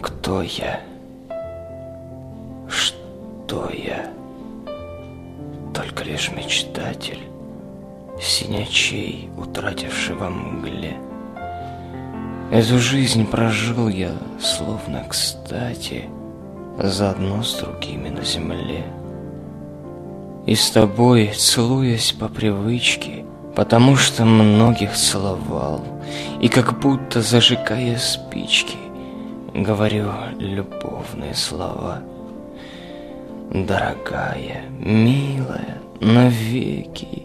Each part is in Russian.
Кто я? Что я? Только лишь мечтатель, синячей, утративший во мгле. Эту жизнь прожил я, словно кстати, заодно с другими на земле. И с тобой, целуясь по привычке, потому что многих целовал, и как будто зажигая спички, говорю любовные слова. Дорогая, милая, навеки,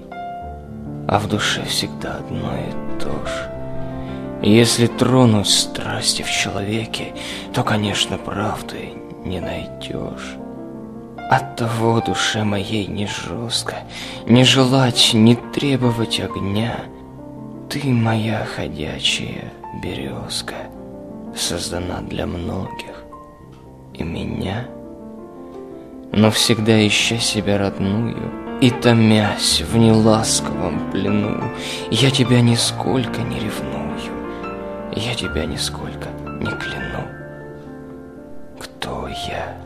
а в душе всегда одно и то же. Если тронуть страсти в человеке, то, конечно, правды не найдешь. Оттого душе моей не жестко, не желать, не требовать огня. Ты моя ходячая березка, создана для многих, и меня, но всегда ища себя родную и томясь в неласковом плену, я тебя нисколько не ревную, я тебя нисколько не кляну. Кто я?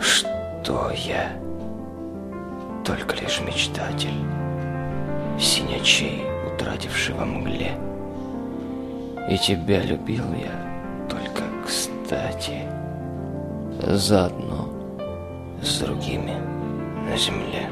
Что я? Только лишь мечтатель, синячей, утративший во мгле. И тебя любил я только кстати, заодно с другими на земле.